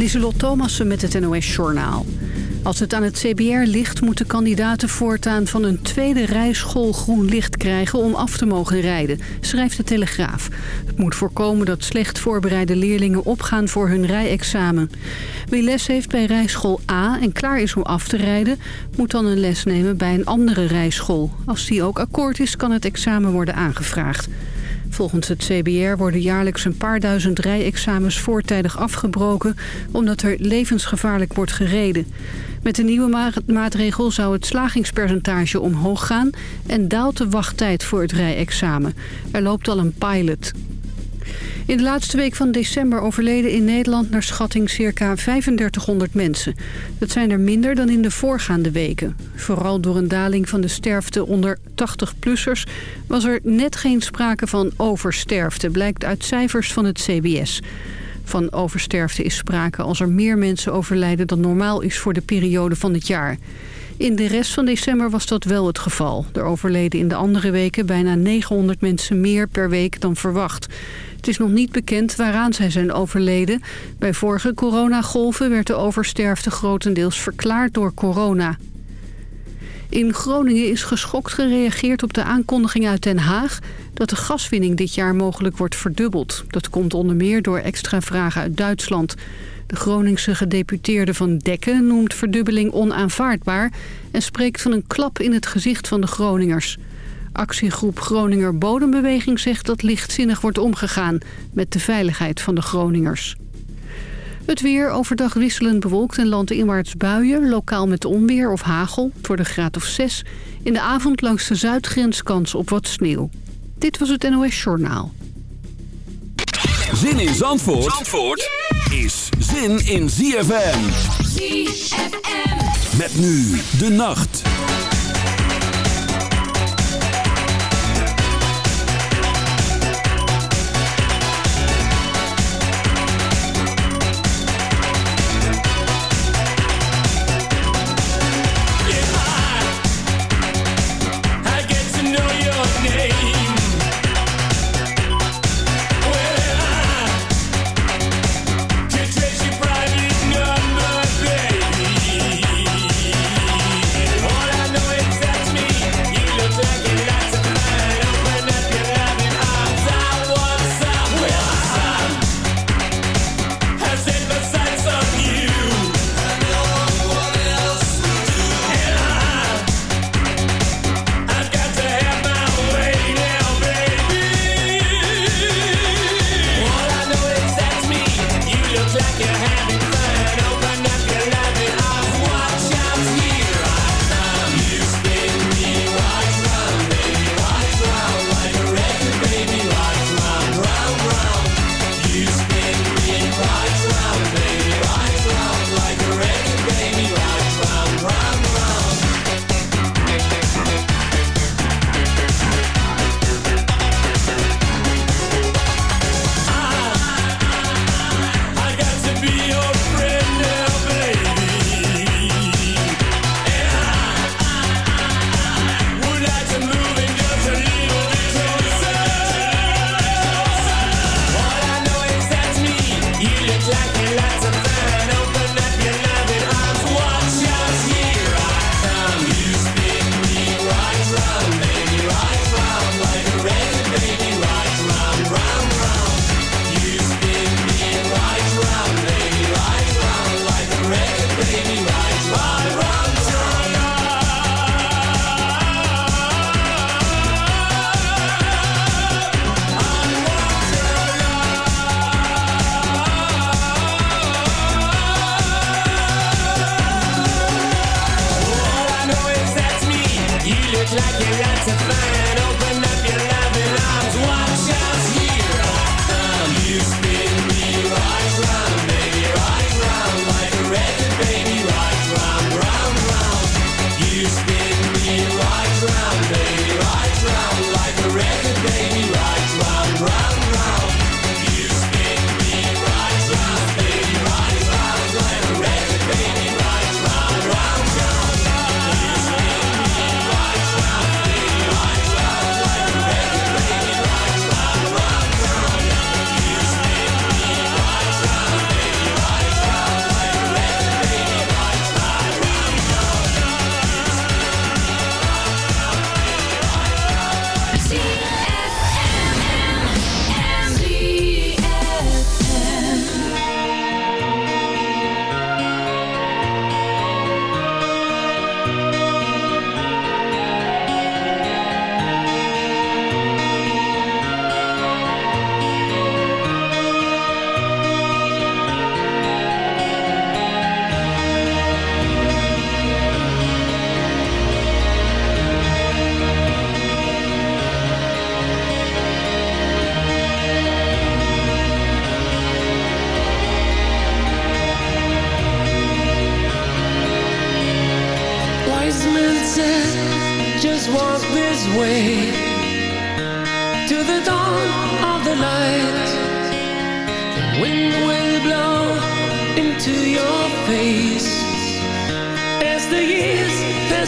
Lieselot Thomassen met het NOS-journaal. Als het aan het CBR ligt, moeten kandidaten voortaan van een tweede rijschool groen licht krijgen om af te mogen rijden, schrijft de Telegraaf. Het moet voorkomen dat slecht voorbereide leerlingen opgaan voor hun rijexamen. Wie les heeft bij rijschool A en klaar is om af te rijden, moet dan een les nemen bij een andere rijschool. Als die ook akkoord is, kan het examen worden aangevraagd. Volgens het CBR worden jaarlijks een paar duizend rijexamens voortijdig afgebroken... omdat er levensgevaarlijk wordt gereden. Met de nieuwe maatregel zou het slagingspercentage omhoog gaan... en daalt de wachttijd voor het rijexamen. Er loopt al een pilot. In de laatste week van december overleden in Nederland naar schatting circa 3500 mensen. Dat zijn er minder dan in de voorgaande weken. Vooral door een daling van de sterfte onder 80-plussers was er net geen sprake van oversterfte, blijkt uit cijfers van het CBS. Van oversterfte is sprake als er meer mensen overlijden dan normaal is voor de periode van het jaar. In de rest van december was dat wel het geval. Er overleden in de andere weken bijna 900 mensen meer per week dan verwacht. Het is nog niet bekend waaraan zij zijn overleden. Bij vorige coronagolven werd de oversterfte grotendeels verklaard door corona. In Groningen is geschokt gereageerd op de aankondiging uit Den Haag... dat de gaswinning dit jaar mogelijk wordt verdubbeld. Dat komt onder meer door extra vragen uit Duitsland. De Groningse gedeputeerde Van Dekken noemt verdubbeling onaanvaardbaar... en spreekt van een klap in het gezicht van de Groningers. Actiegroep Groninger Bodembeweging zegt dat lichtzinnig wordt omgegaan... met de veiligheid van de Groningers. Het weer overdag wisselend bewolkt en landinwaarts buien. Lokaal met onweer of hagel. voor de graad of 6. In de avond langs de zuidgrens kans op wat sneeuw. Dit was het NOS Journaal. Zin in Zandvoort, Zandvoort is zin in ZFM. ZFM. Met nu de nacht. like lots of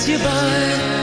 you by.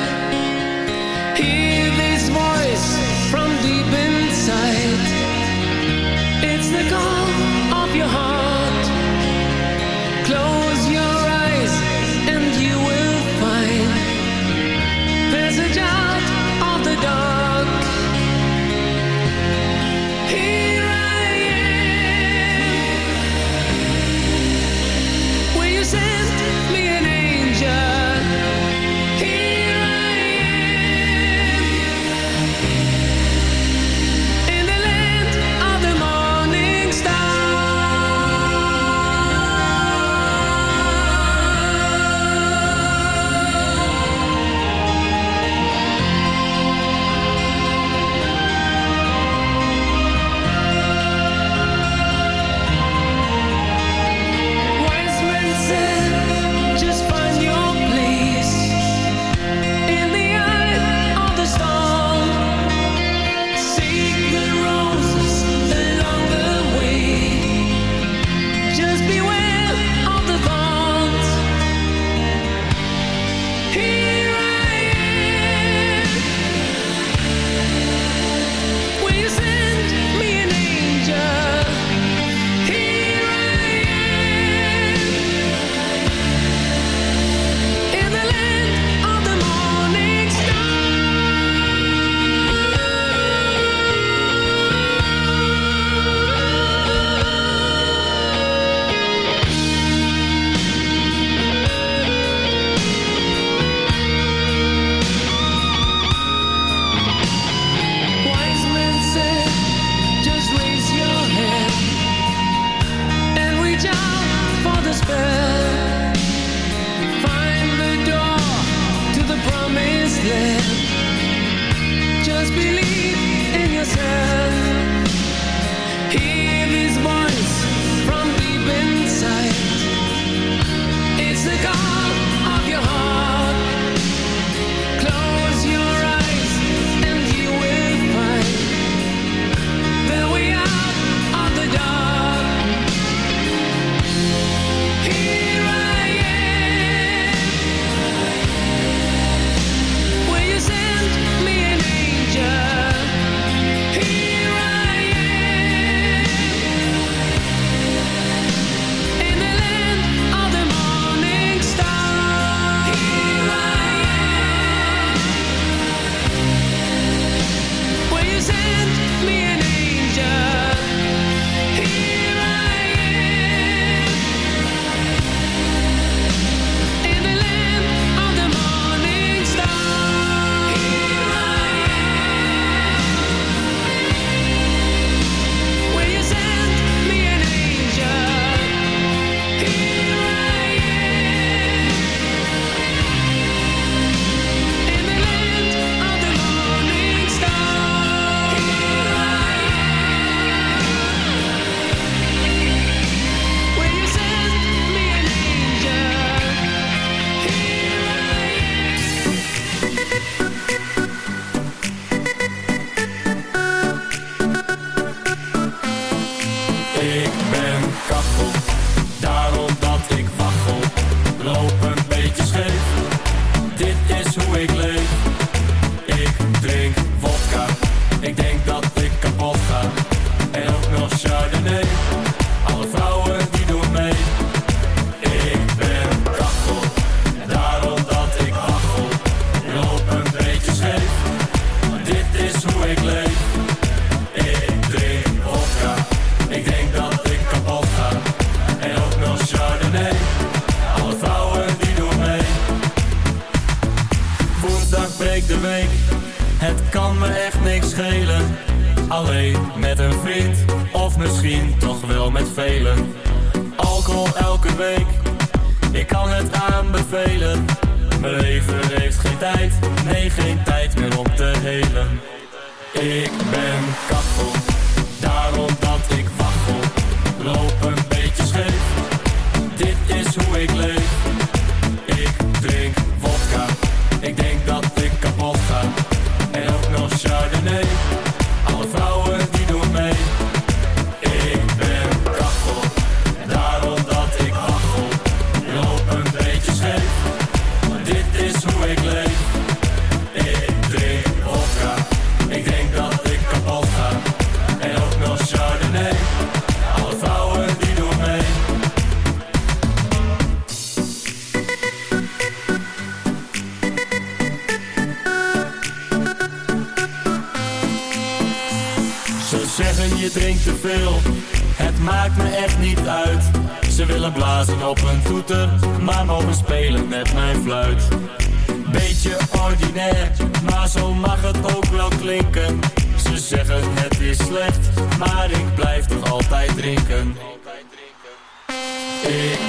drink te veel. Het maakt me echt niet uit. Ze willen blazen op een toeter Maar mogen spelen met mijn fluit. Beetje ordinair Maar zo mag het ook wel klinken. Ze zeggen het is slecht Maar ik blijf toch altijd drinken. Ik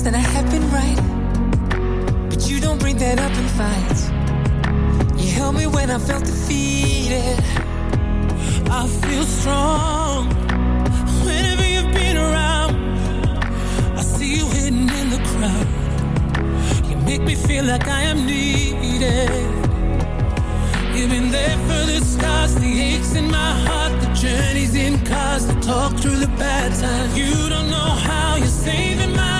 times than I have been right. But you don't bring that up in fights. You held me when I felt defeated. I feel strong whenever you've been around. I see you hidden in the crowd. You make me feel like I am needed. You've been there for the scars, the aches in my heart, the journeys in cars, the talk through the bad times. You don't know how you're saving my